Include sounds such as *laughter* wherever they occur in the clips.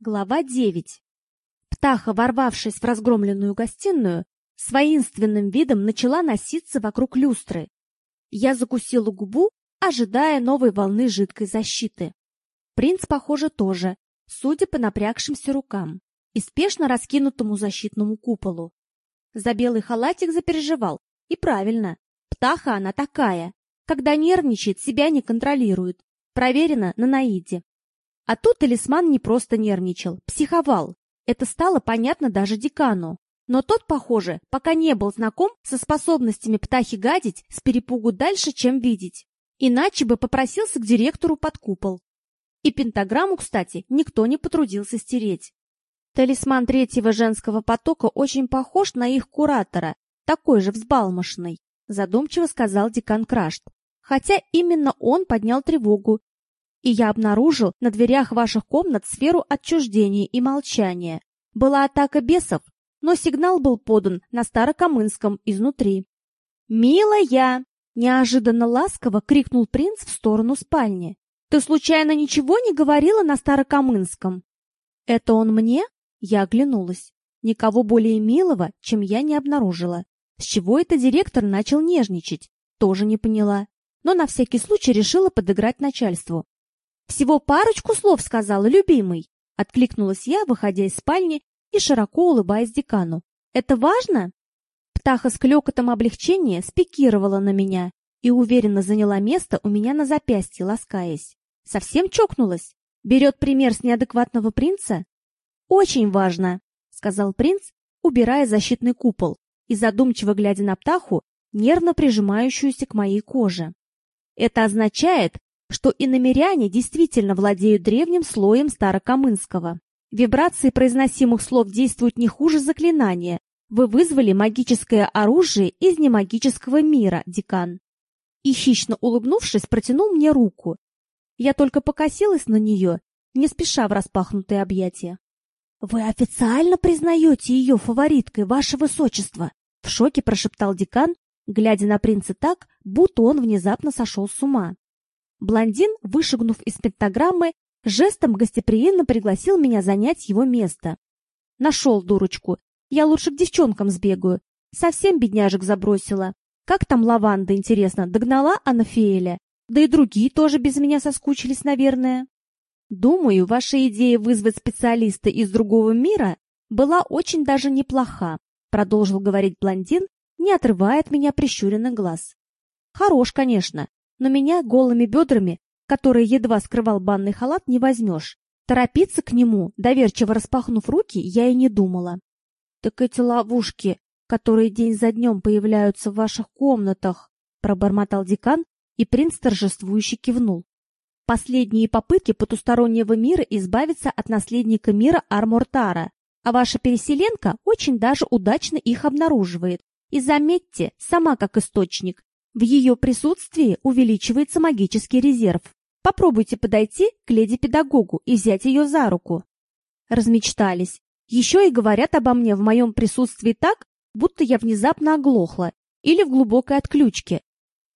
Глава 9. Птаха, ворвавшись в разгромленную гостиную, с воинственным видом начала носиться вокруг люстры. Я закусила губу, ожидая новой волны жидкой защиты. Принц, похоже, тоже, судя по напрягшимся рукам и спешно раскинутому защитному куполу. За белый халатик запереживал. И правильно. Птаха она такая. Когда нервничает, себя не контролирует. Проверено на Наиде. А тут талисман не просто нервничал, психовал. Это стало понятно даже декану. Но тот, похоже, пока не был знаком со способностями птахи гадить с перепугу дальше, чем видеть. Иначе бы попросился к директору под купол. И пентаграмму, кстати, никто не потрудился стереть. Талисман третьего женского потока очень похож на их куратора, такой же взбалмошный, задумчиво сказал декан Крашт. Хотя именно он поднял тревогу и я обнаружил на дверях ваших комнат сферу отчуждения и молчания. Была атака бесов, но сигнал был подан на Старокамынском изнутри. «Милая!» — неожиданно ласково крикнул принц в сторону спальни. «Ты случайно ничего не говорила на Старокамынском?» «Это он мне?» — я оглянулась. Никого более милого, чем я не обнаружила. С чего это директор начал нежничать? Тоже не поняла. Но на всякий случай решила подыграть начальству. Всего парочку слов сказала, любимый, откликнулась я, выходя из спальни и широко улыбаясь декану. Это важно? Птаха с клёкотом облегчения спикировала на меня и уверенно заняла место у меня на запястье, ласкаясь. Совсем чокнулась? Берет пример с неадекватного принца? Очень важно, сказал принц, убирая защитный купол и задумчиво глядя на птаху, нервно прижимающуюся к моей коже. Это означает, что иномеряне действительно владеют древним слоем старокамынского. Вибрации произносимых слов действуют не хуже заклинания. Вы вызвали магическое оружие из немагического мира, декан. И хищно улыбнувшись, протянул мне руку. Я только покосилась на нее, не спеша в распахнутые объятия. «Вы официально признаете ее фавориткой, ваше высочество?» В шоке прошептал декан, глядя на принца так, будто он внезапно сошел с ума. Блондин, вышагнув из пентаграммы, жестом гостеприимно пригласил меня занять его место. Нашел дурочку. Я лучше к девчонкам сбегаю. Совсем бедняжек забросила. Как там лаванда, интересно, догнала Анафеэля? Да и другие тоже без меня соскучились, наверное. Думаю, ваша идея вызвать специалиста из другого мира была очень даже неплоха, продолжил говорить блондин, не отрывая от меня прищуренных глаз. Хорош, конечно, но меня голыми бедрами, которые едва скрывал банный халат, не возьмешь. Торопиться к нему, доверчиво распахнув руки, я и не думала. Так эти ловушки, которые день за днем появляются в ваших комнатах, пробормотал декан, и принц торжествующе кивнул. Последние попытки потустороннего мира избавиться от наследника мира Армортара, а ваша переселенка очень даже удачно их обнаруживает. И заметьте, сама как источник, в ее присутствии увеличивается магический резерв. Попробуйте подойти к леди-педагогу и взять ее за руку. Размечтались. Еще и говорят обо мне в моем присутствии так, будто я внезапно оглохла или в глубокой отключке.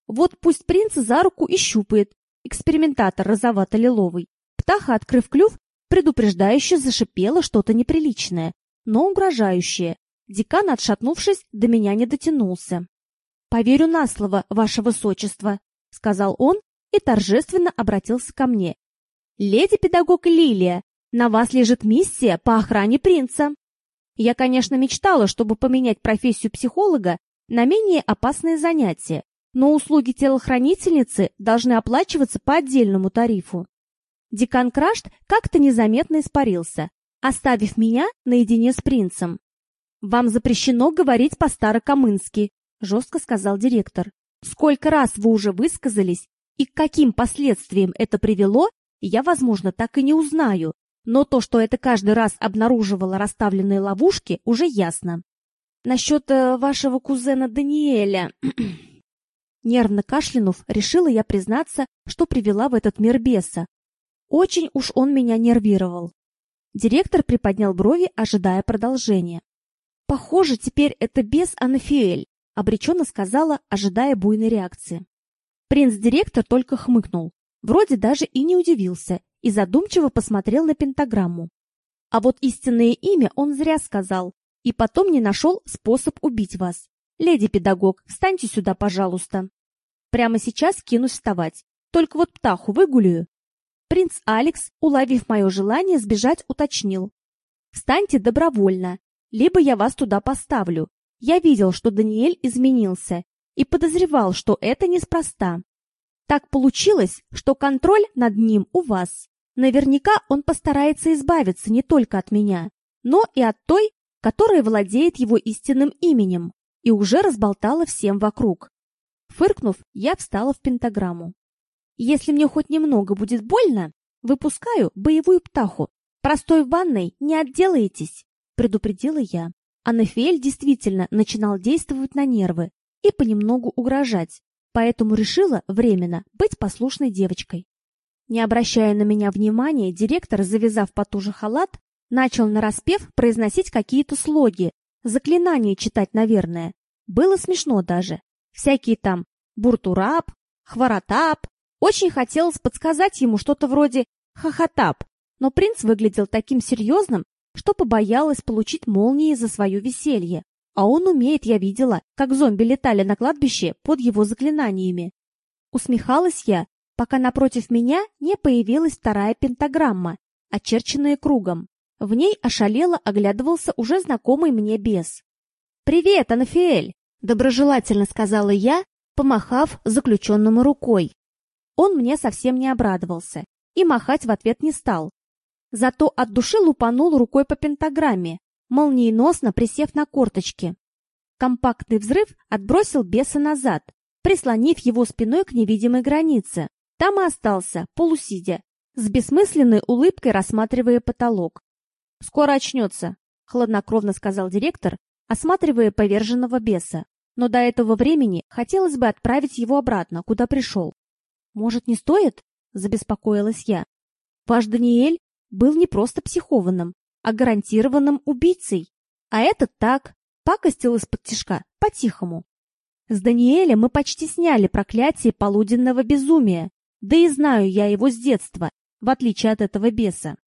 Вот пусть принц за руку и щупает, экспериментатор розовато-лиловый. Птаха, открыв клюв, предупреждающе зашипела что-то неприличное, но угрожающее. Декан, отшатнувшись, до меня не дотянулся. «Поверю на слово, ваше высочество», — сказал он и торжественно обратился ко мне. «Леди-педагог Лилия, на вас лежит миссия по охране принца». Я, конечно, мечтала, чтобы поменять профессию психолога на менее опасные занятия, но услуги телохранительницы должны оплачиваться по отдельному тарифу. Декан Крашт как-то незаметно испарился, оставив меня наедине с принцем. «Вам запрещено говорить по-старокамынски», жестко сказал директор. Сколько раз вы уже высказались и к каким последствиям это привело, я, возможно, так и не узнаю. Но то, что это каждый раз обнаруживало расставленные ловушки, уже ясно. Насчет э, вашего кузена Даниэля... *clears throat* Нервно кашлянув, решила я признаться, что привела в этот мир беса. Очень уж он меня нервировал. Директор приподнял брови, ожидая продолжения. Похоже, теперь это бес Анафиэль обреченно сказала, ожидая буйной реакции. Принц-директор только хмыкнул, вроде даже и не удивился, и задумчиво посмотрел на пентаграмму. А вот истинное имя он зря сказал, и потом не нашел способ убить вас. Леди педагог, встаньте сюда, пожалуйста. Прямо сейчас кинусь вставать. Только вот птаху выгуляю. Принц Алекс, уловив мое желание сбежать, уточнил. Встаньте добровольно, либо я вас туда поставлю. Я видел, что Даниэль изменился, и подозревал, что это неспроста. Так получилось, что контроль над ним у вас. Наверняка он постарается избавиться не только от меня, но и от той, которая владеет его истинным именем и уже разболтала всем вокруг. Фыркнув, я встала в пентаграмму. Если мне хоть немного будет больно, выпускаю боевую птаху. Простой ванной не отделаетесь, предупредила я. Анафиэль действительно начинал действовать на нервы и понемногу угрожать, поэтому решила временно быть послушной девочкой. Не обращая на меня внимания, директор, завязав потуже халат, начал нараспев произносить какие-то слоги, заклинания читать, наверное. Было смешно даже. Всякие там буртурап, хваратап. Очень хотелось подсказать ему что-то вроде хахатап, но принц выглядел таким серьезным, что побоялась получить молнии за свое веселье. А он умеет, я видела, как зомби летали на кладбище под его заклинаниями. Усмехалась я, пока напротив меня не появилась вторая пентаграмма, очерченная кругом. В ней ошалело оглядывался уже знакомый мне бес. «Привет, Анафиэль!» — доброжелательно сказала я, помахав заключенному рукой. Он мне совсем не обрадовался и махать в ответ не стал. Зато от души лупанул рукой по пентаграмме, молниеносно присев на корточки. Компактный взрыв отбросил беса назад, прислонив его спиной к невидимой границе. Там и остался, полусидя, с бессмысленной улыбкой рассматривая потолок. «Скоро очнется», — хладнокровно сказал директор, осматривая поверженного беса. Но до этого времени хотелось бы отправить его обратно, куда пришел. «Может, не стоит?» — забеспокоилась я. «Ваш Даниэль был не просто психованным, а гарантированным убийцей. А этот так, пакостил из-под тишка, по-тихому. С Даниэлем мы почти сняли проклятие полуденного безумия, да и знаю я его с детства, в отличие от этого беса.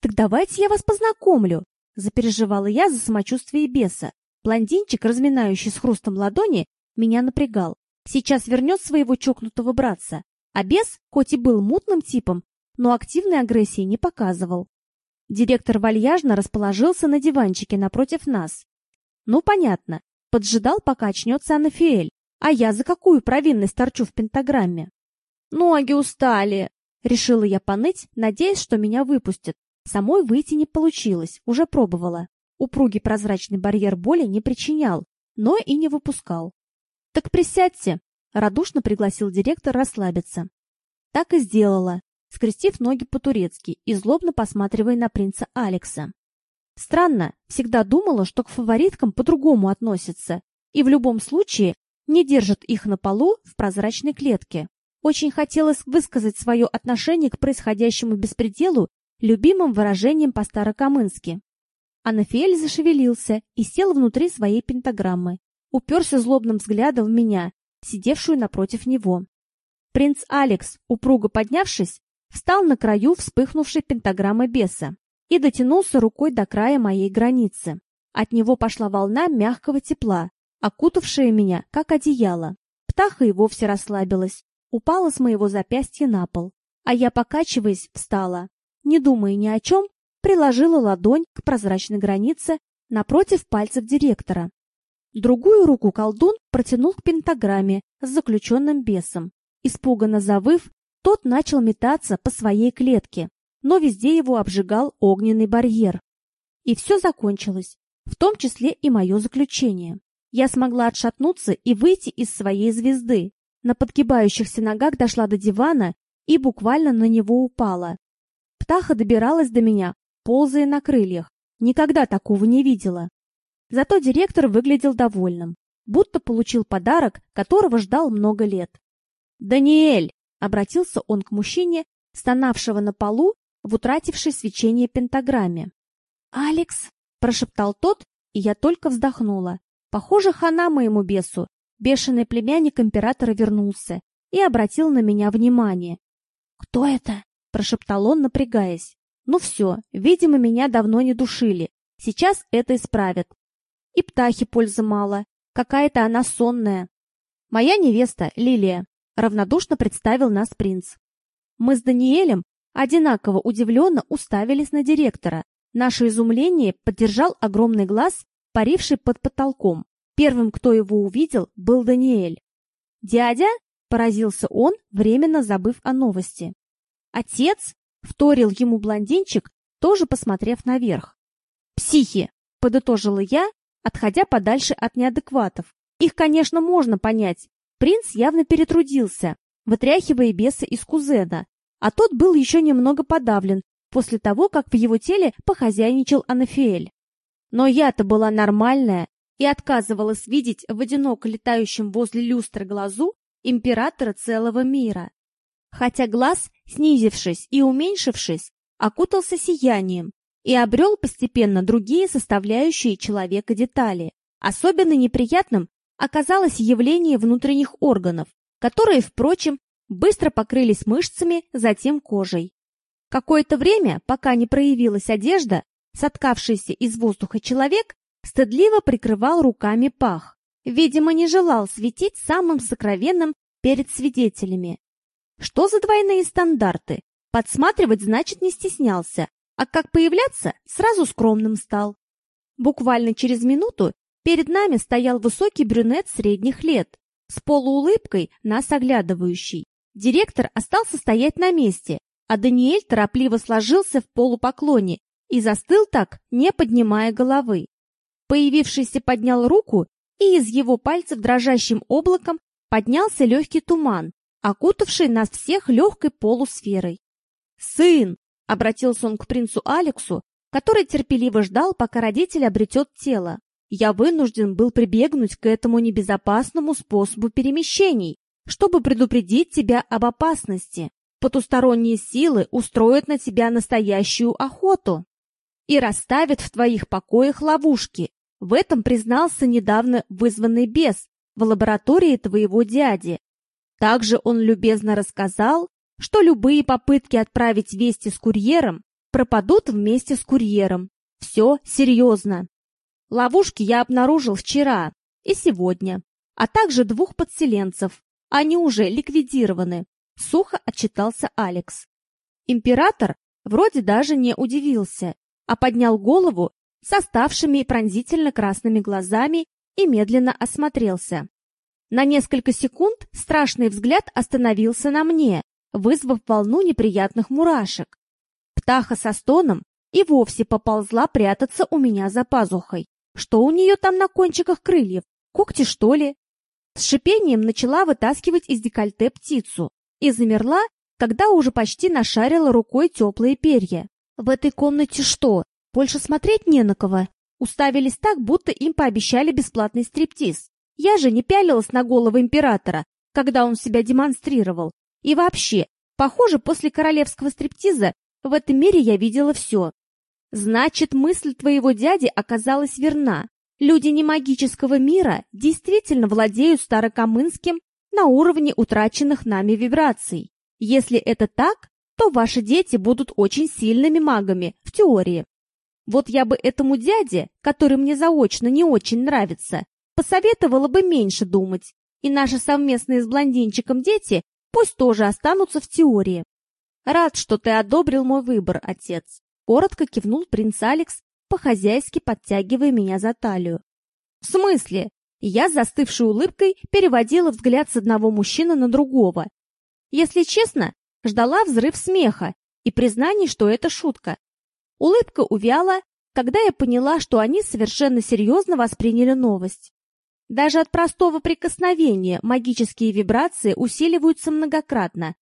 Так давайте я вас познакомлю, запереживала я за самочувствие беса. Блондинчик, разминающий с хрустом ладони, меня напрягал. Сейчас вернет своего чокнутого братца. А бес, хоть и был мутным типом, но активной агрессии не показывал. Директор вальяжно расположился на диванчике напротив нас. Ну, понятно, поджидал, пока очнется Анафиэль. А я за какую провинность торчу в пентаграмме? Ноги устали, решила я поныть, надеясь, что меня выпустят. Самой выйти не получилось, уже пробовала. Упругий прозрачный барьер боли не причинял, но и не выпускал. Так присядьте, радушно пригласил директор расслабиться. Так и сделала скрестив ноги по-турецки и злобно посматривая на принца Алекса. Странно, всегда думала, что к фавориткам по-другому относятся и в любом случае не держат их на полу в прозрачной клетке. Очень хотелось высказать свое отношение к происходящему беспределу любимым выражением по-старокамынски. Анафиэль зашевелился и сел внутри своей пентаграммы, уперся злобным взглядом в меня, сидевшую напротив него. Принц Алекс, упруго поднявшись, встал на краю вспыхнувшей пентаграммы беса и дотянулся рукой до края моей границы. От него пошла волна мягкого тепла, окутавшая меня, как одеяло. Птаха и вовсе расслабилась, упала с моего запястья на пол, а я, покачиваясь, встала. Не думая ни о чем, приложила ладонь к прозрачной границе напротив пальцев директора. Другую руку колдун протянул к пентаграмме с заключенным бесом. Испуганно завыв, тот начал метаться по своей клетке, но везде его обжигал огненный барьер. И все закончилось, в том числе и мое заключение. Я смогла отшатнуться и выйти из своей звезды. На подгибающихся ногах дошла до дивана и буквально на него упала. Птаха добиралась до меня, ползая на крыльях. Никогда такого не видела. Зато директор выглядел довольным, будто получил подарок, которого ждал много лет. «Даниэль!» Обратился он к мужчине, стонавшего на полу в утратившей свечение пентаграмме. «Алекс!» – прошептал тот, и я только вздохнула. Похоже, хана моему бесу. Бешеный племянник императора вернулся и обратил на меня внимание. «Кто это?» – прошептал он, напрягаясь. Ну все, видимо, меня давно не душили. Сейчас это исправят. И птахи пользы мало. Какая-то она сонная. Моя невеста, Лилия, равнодушно представил нас принц. Мы с Даниэлем одинаково удивленно уставились на директора. Наше изумление поддержал огромный глаз, паривший под потолком. Первым, кто его увидел, был Даниэль. «Дядя?» – поразился он, временно забыв о новости. «Отец?» – вторил ему блондинчик, тоже посмотрев наверх. «Психи!» – подытожила я, отходя подальше от неадекватов. Их, конечно, можно понять. Принц явно перетрудился, вытряхивая беса из кузена, а тот был еще немного подавлен после того, как в его теле похозяйничал Анафиэль. Но я-то была нормальная и отказывалась видеть в одиноко летающем возле люстры глазу императора целого мира. Хотя глаз, снизившись и уменьшившись, окутался сиянием и обрел постепенно другие составляющие человека детали. Особенно неприятным оказалось явление внутренних органов, которые, впрочем, быстро покрылись мышцами, затем кожей. Какое-то время, пока не проявилась одежда, соткавшийся из воздуха человек стыдливо прикрывал руками пах. Видимо, не желал светить самым сокровенным перед свидетелями. Что за двойные стандарты? Подсматривать, значит, не стеснялся, а как появляться, сразу скромным стал. Буквально через минуту перед нами стоял высокий брюнет средних лет, с полуулыбкой нас оглядывающий. Директор остался стоять на месте, а Даниэль торопливо сложился в полупоклоне и застыл так, не поднимая головы. Появившийся поднял руку, и из его пальцев дрожащим облаком поднялся легкий туман, окутавший нас всех легкой полусферой. «Сын!» — обратился он к принцу Алексу, который терпеливо ждал, пока родитель обретет тело. «Я вынужден был прибегнуть к этому небезопасному способу перемещений, чтобы предупредить тебя об опасности. Потусторонние силы устроят на тебя настоящую охоту и расставят в твоих покоях ловушки. В этом признался недавно вызванный бес в лаборатории твоего дяди. Также он любезно рассказал, что любые попытки отправить вести с курьером пропадут вместе с курьером. Все серьезно. Ловушки я обнаружил вчера и сегодня, а также двух подселенцев. Они уже ликвидированы, сухо отчитался Алекс. Император вроде даже не удивился, а поднял голову с оставшими пронзительно красными глазами и медленно осмотрелся. На несколько секунд страшный взгляд остановился на мне, вызвав волну неприятных мурашек. Птаха со стоном и вовсе поползла прятаться у меня за пазухой. Что у нее там на кончиках крыльев? Когти, что ли? С шипением начала вытаскивать из декольте птицу и замерла, когда уже почти нашарила рукой теплые перья. В этой комнате что, больше смотреть не на кого? Уставились так, будто им пообещали бесплатный стриптиз. Я же не пялилась на голову императора, когда он себя демонстрировал. И вообще, похоже, после королевского стриптиза в этом мире я видела все. Значит, мысль твоего дяди оказалась верна. Люди немагического мира действительно владеют старокамынским на уровне утраченных нами вибраций. Если это так, то ваши дети будут очень сильными магами, в теории. Вот я бы этому дяде, который мне заочно не очень нравится, посоветовала бы меньше думать, и наши совместные с блондинчиком дети пусть тоже останутся в теории. Рад, что ты одобрил мой выбор, отец. Коротко кивнул принц Алекс, по-хозяйски подтягивая меня за талию. В смысле? Я с застывшей улыбкой переводила взгляд с одного мужчины на другого. Если честно, ждала взрыв смеха и признаний, что это шутка. Улыбка увяла, когда я поняла, что они совершенно серьезно восприняли новость. Даже от простого прикосновения магические вибрации усиливаются многократно.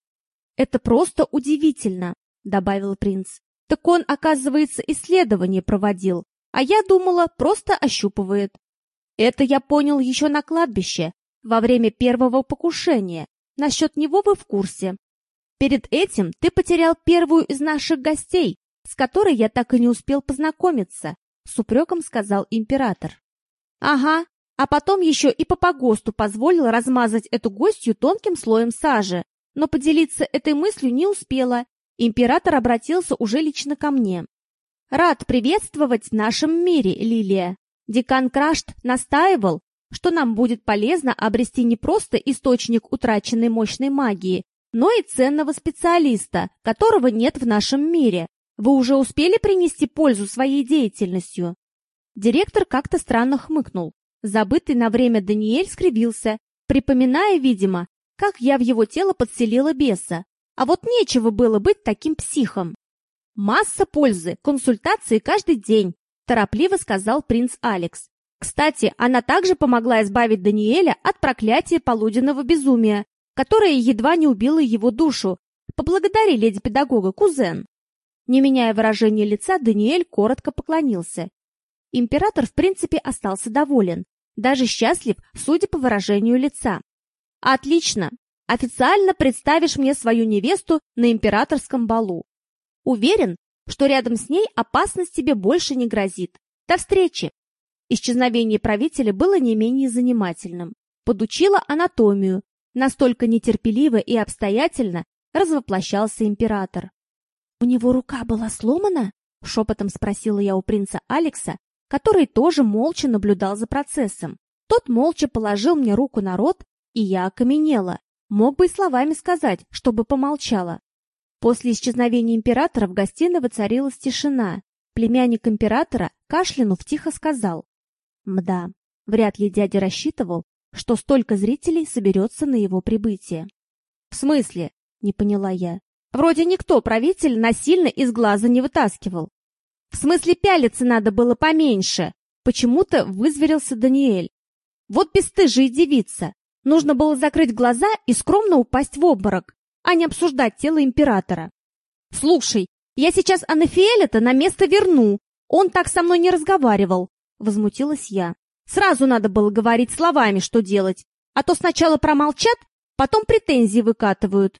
«Это просто удивительно», — добавил принц. «Так он, оказывается, исследование проводил, а я думала, просто ощупывает». Это я понял еще на кладбище, во время первого покушения. Насчет него вы в курсе. Перед этим ты потерял первую из наших гостей, с которой я так и не успел познакомиться, с упреком сказал император. Ага, а потом еще и по погосту позволил размазать эту гостью тонким слоем сажи, но поделиться этой мыслью не успела император обратился уже лично ко мне. «Рад приветствовать в нашем мире, Лилия. Декан Крашт настаивал, что нам будет полезно обрести не просто источник утраченной мощной магии, но и ценного специалиста, которого нет в нашем мире. Вы уже успели принести пользу своей деятельностью?» Директор как-то странно хмыкнул. Забытый на время Даниэль скривился, припоминая, видимо, как я в его тело подселила беса. А вот нечего было быть таким психом. «Масса пользы, консультации каждый день», – торопливо сказал принц Алекс. Кстати, она также помогла избавить Даниэля от проклятия полуденного безумия, которое едва не убило его душу. Поблагодари леди-педагога, кузен. Не меняя выражения лица, Даниэль коротко поклонился. Император, в принципе, остался доволен, даже счастлив, судя по выражению лица. «Отлично! Официально представишь мне свою невесту на императорском балу. Уверен, что рядом с ней опасность тебе больше не грозит. До встречи!» Исчезновение правителя было не менее занимательным. Подучила анатомию, Настолько нетерпеливо и обстоятельно развоплощался император. «У него рука была сломана?» — шепотом спросила я у принца Алекса, который тоже молча наблюдал за процессом. Тот молча положил мне руку на рот, и я окаменела. Мог бы и словами сказать, чтобы помолчала. После исчезновения императора в гостиной воцарилась тишина. Племянник императора, кашлянув, тихо сказал. «Мда, вряд ли дядя рассчитывал, что столько зрителей соберется на его прибытие. «В смысле?» — не поняла я. «Вроде никто правитель насильно из глаза не вытаскивал». «В смысле пялиться надо было поменьше?» Почему-то вызверился Даниэль. «Вот бесстыжая девица. Нужно было закрыть глаза и скромно упасть в обморок, а не обсуждать тело императора. Слушай, я сейчас Анафиэля-то на место верну. Он так со мной не разговаривал», — возмутилась я. Сразу надо было говорить словами, что делать, а то сначала промолчат, потом претензии выкатывают.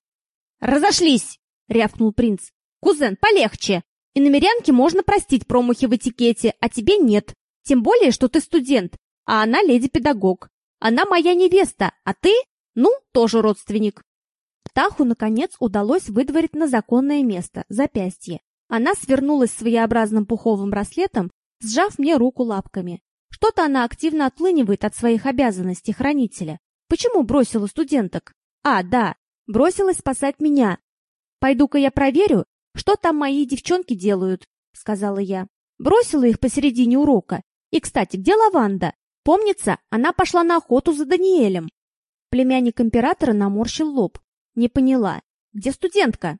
«Разошлись!» — рявкнул принц. «Кузен, полегче. И намерянке можно простить промахи в этикете, а тебе нет. Тем более, что ты студент, а она леди-педагог. Она моя невеста, а ты, ну, тоже родственник». Птаху, наконец, удалось выдворить на законное место, запястье. Она свернулась своеобразным пуховым браслетом, сжав мне руку лапками. Что-то она активно отлынивает от своих обязанностей хранителя. Почему бросила студенток? А, да, бросилась спасать меня. Пойду-ка я проверю, что там мои девчонки делают, сказала я. Бросила их посередине урока. И, кстати, где Лаванда? Помнится, она пошла на охоту за Даниэлем. Племянник императора наморщил лоб. Не поняла. Где студентка?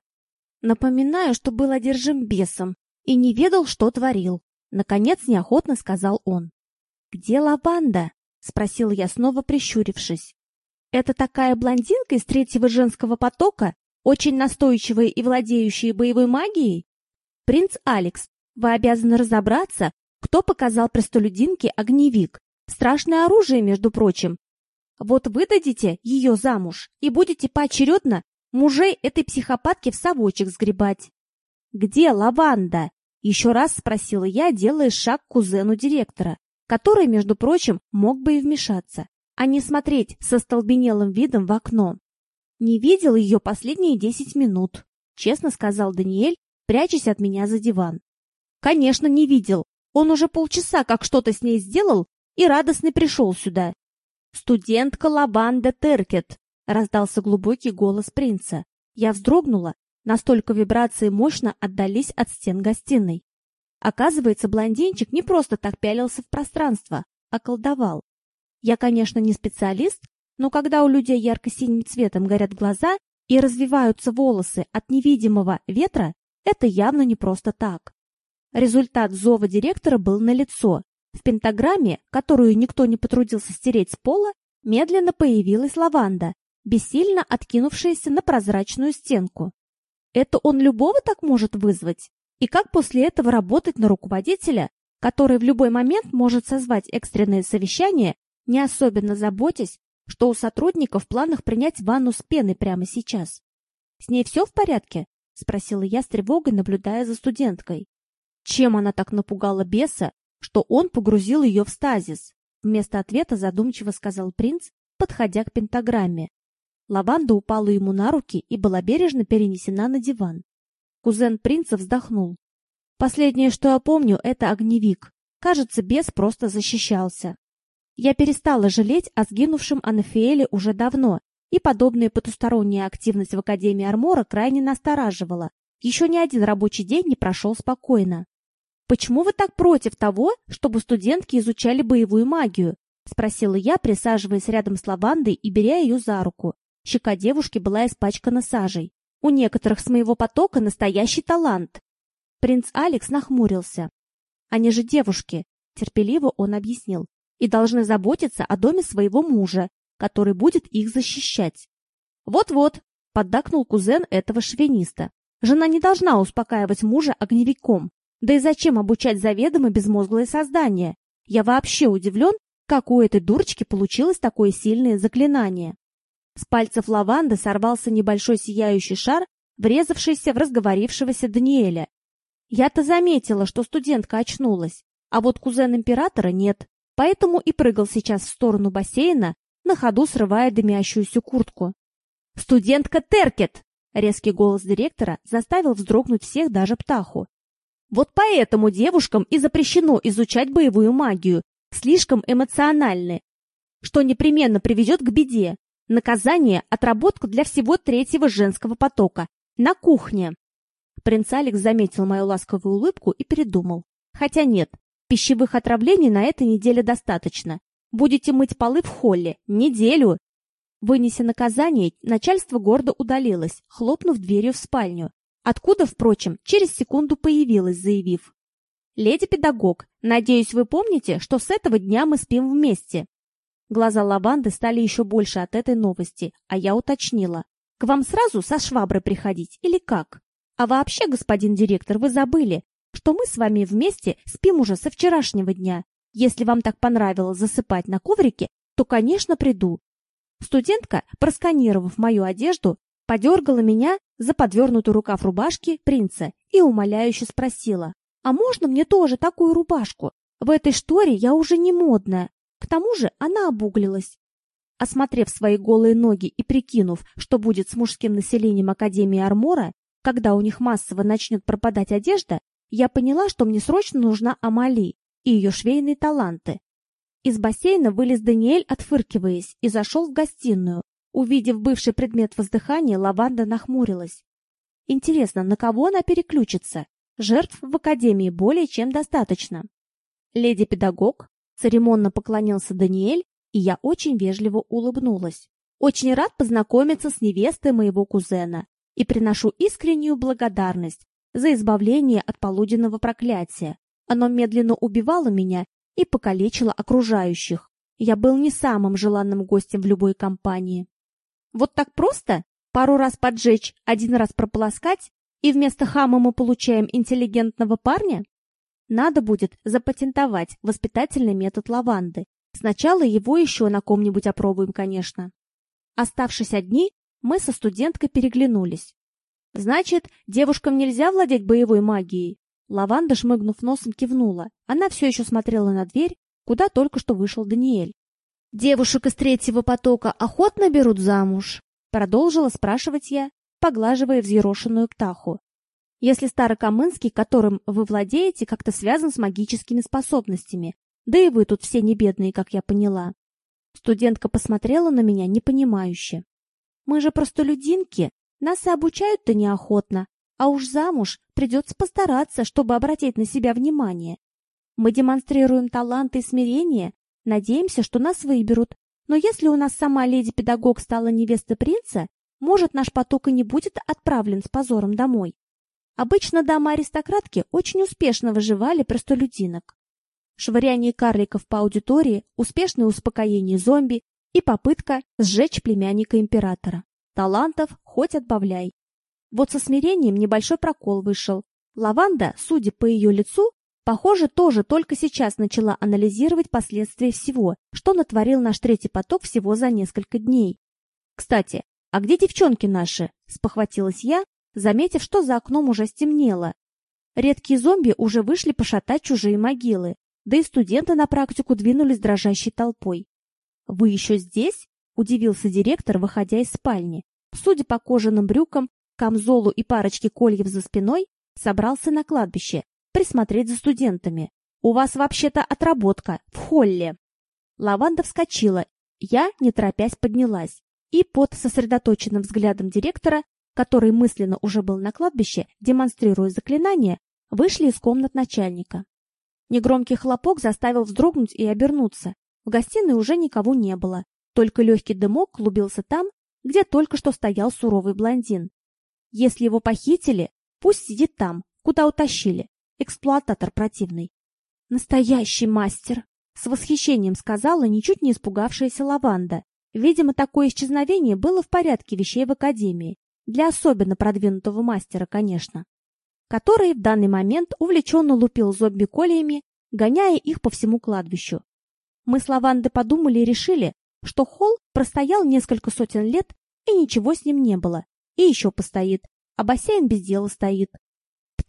Напоминаю, что был одержим бесом и не ведал, что творил. Наконец неохотно сказал он. «Где лаванда?» — спросил я, снова прищурившись. «Это такая блондинка из третьего женского потока, очень настойчивая и владеющая боевой магией? Принц Алекс, вы обязаны разобраться, кто показал простолюдинке огневик. Страшное оружие, между прочим. Вот выдадите ее замуж и будете поочередно мужей этой психопатки в совочек сгребать. «Где лаванда?» — еще раз спросила я, делая шаг к кузену директора который, между прочим, мог бы и вмешаться, а не смотреть со столбенелым видом в окно. Не видел ее последние десять минут, честно сказал Даниэль, прячась от меня за диван. Конечно, не видел. Он уже полчаса как что-то с ней сделал и радостно пришел сюда. «Студентка Лаванда Теркет», — раздался глубокий голос принца. Я вздрогнула, настолько вибрации мощно отдались от стен гостиной. Оказывается, блондинчик не просто так пялился в пространство, а колдовал. Я, конечно, не специалист, но когда у людей ярко-синим цветом горят глаза и развиваются волосы от невидимого ветра, это явно не просто так. Результат зова директора был налицо. В пентаграмме, которую никто не потрудился стереть с пола, медленно появилась лаванда, бессильно откинувшаяся на прозрачную стенку. Это он любого так может вызвать? И как после этого работать на руководителя, который в любой момент может созвать экстренное совещание, не особенно заботясь, что у сотрудников в планах принять ванну с пеной прямо сейчас? «С ней все в порядке?» — спросила я с тревогой, наблюдая за студенткой. Чем она так напугала беса, что он погрузил ее в стазис? Вместо ответа задумчиво сказал принц, подходя к пентаграмме. Лаванда упала ему на руки и была бережно перенесена на диван. Кузен принца вздохнул. Последнее, что я помню, это огневик. Кажется, бес просто защищался. Я перестала жалеть о сгинувшем Анафиэле уже давно, и подобная потусторонняя активность в Академии Армора крайне настораживала. Еще ни один рабочий день не прошел спокойно. «Почему вы так против того, чтобы студентки изучали боевую магию?» — спросила я, присаживаясь рядом с лавандой и беря ее за руку. Щека девушки была испачкана сажей. У некоторых с моего потока настоящий талант. Принц Алекс нахмурился. Они же девушки, терпеливо он объяснил, и должны заботиться о доме своего мужа, который будет их защищать. Вот-вот, поддакнул кузен этого шовиниста. Жена не должна успокаивать мужа огневиком. Да и зачем обучать заведомо безмозглое создание? Я вообще удивлен, как у этой дурочки получилось такое сильное заклинание. С пальцев лаванды сорвался небольшой сияющий шар, врезавшийся в разговорившегося Даниэля. Я-то заметила, что студентка очнулась, а вот кузен императора нет, поэтому и прыгал сейчас в сторону бассейна, на ходу срывая дымящуюся куртку. «Студентка Теркет!» — резкий голос директора заставил вздрогнуть всех, даже птаху. «Вот поэтому девушкам и запрещено изучать боевую магию, слишком эмоциональны, что непременно приведет к беде. Наказание — отработка для всего третьего женского потока. На кухне!» Принц Алекс заметил мою ласковую улыбку и передумал. «Хотя нет, пищевых отравлений на этой неделе достаточно. Будете мыть полы в холле. Неделю. Вынеся наказание, начальство гордо удалилось, хлопнув дверью в спальню. Откуда, впрочем, через секунду появилась, заявив. «Леди-педагог, надеюсь, вы помните, что с этого дня мы спим вместе?» Глаза лаванды стали еще больше от этой новости, а я уточнила. «К вам сразу со шваброй приходить или как? А вообще, господин директор, вы забыли, что мы с вами вместе спим уже со вчерашнего дня. Если вам так понравилось засыпать на коврике, то, конечно, приду. Студентка, просканировав мою одежду, подергала меня за подвернутый рукав рубашки принца и умоляюще спросила, «А можно мне тоже такую рубашку? В этой шторе я уже не модная. К тому же она обуглилась». Осмотрев свои голые ноги и прикинув, что будет с мужским населением Академии Армора, когда у них массово начнет пропадать одежда, я поняла, что мне срочно нужна Амали и ее швейные таланты. Из бассейна вылез Даниэль, отфыркиваясь, и зашел в гостиную. Увидев бывший предмет воздыхания, Лаванда нахмурилась. Интересно, на кого она переключится? Жертв в академии более чем достаточно. Леди-педагог церемонно поклонился Даниэль, и я очень вежливо улыбнулась. Очень рад познакомиться с невестой моего кузена и приношу искреннюю благодарность за избавление от полуденного проклятия. Оно медленно убивало меня и покалечило окружающих. Я был не самым желанным гостем в любой компании. Вот так просто? Пару раз поджечь, один раз прополоскать, и вместо хама мы получаем интеллигентного парня? Надо будет запатентовать воспитательный метод лаванды. Сначала его еще на ком-нибудь опробуем, конечно. Оставшись одни, мы со студенткой переглянулись. Значит, девушкам нельзя владеть боевой магией? Лаванда, шмыгнув носом, кивнула. Она все еще смотрела на дверь, куда только что вышел Даниэль. «Девушек из третьего потока охотно берут замуж?» Продолжила спрашивать я, поглаживая взъерошенную птаху. «Если Старокамынский, которым вы владеете, как-то связан с магическими способностями, да и вы тут все не бедные, как я поняла». Студентка посмотрела на меня непонимающе. «Мы же простолюдинки, нас и обучают-то неохотно, а уж замуж придется постараться, чтобы обратить на себя внимание. Мы демонстрируем талант и смирение, надеемся, что нас выберут. Но если у нас сама леди-педагог стала невестой принца, может, наш поток и не будет отправлен с позором домой. Обычно дамы-аристократки очень успешно выживали простолюдинок. Швыряние карликов по аудитории, успешное успокоение зомби и попытка сжечь племянника императора. Талантов хоть отбавляй. Вот со смирением небольшой прокол вышел. Лаванда, судя по ее лицу, похоже, тоже только сейчас начала анализировать последствия всего, что натворил наш третий поток всего за несколько дней. Кстати, а где девчонки наши? спохватилась я, заметив, что за окном уже стемнело. Редкие зомби уже вышли пошатать чужие могилы, да и студенты на практику двинулись дрожащей толпой. «Вы еще здесь?» – удивился директор, выходя из спальни. Судя по кожаным брюкам, камзолу и парочке кольев за спиной, собрался на кладбище, присмотреть за студентами. У вас вообще-то отработка, в холле. Лаванда вскочила, я, не торопясь, поднялась. И под сосредоточенным взглядом директора, который мысленно уже был на кладбище, демонстрируя заклинание, вышли из комнат начальника. Негромкий хлопок заставил вздрогнуть и обернуться. В гостиной уже никого не было, только легкий дымок клубился там, где только что стоял суровый блондин. Если его похитили, пусть сидит там, куда утащили. Эксплуататор противный. Настоящий мастер, с восхищением сказала ничуть не испугавшаяся Лаванда. Видимо, такое исчезновение было в порядке вещей в академии, для особенно продвинутого мастера, конечно, который в данный момент увлеченно лупил зомби-колиями, гоняя их по всему кладбищу. Мы с Лавандой подумали и решили, что холл простоял несколько сотен лет, и ничего с ним не было, и еще постоит, а бассейн без дела стоит.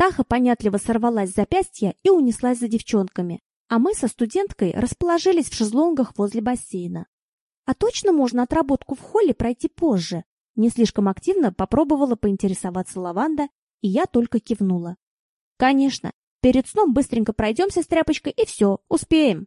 Птаха понятливо сорвалась с запястья и унеслась за девчонками, а мы со студенткой расположились в шезлонгах возле бассейна. А точно можно отработку в холле пройти позже? Не слишком активно попробовала поинтересоваться Лаванда, и я только кивнула. Конечно, перед сном быстренько пройдемся с тряпочкой и все, успеем.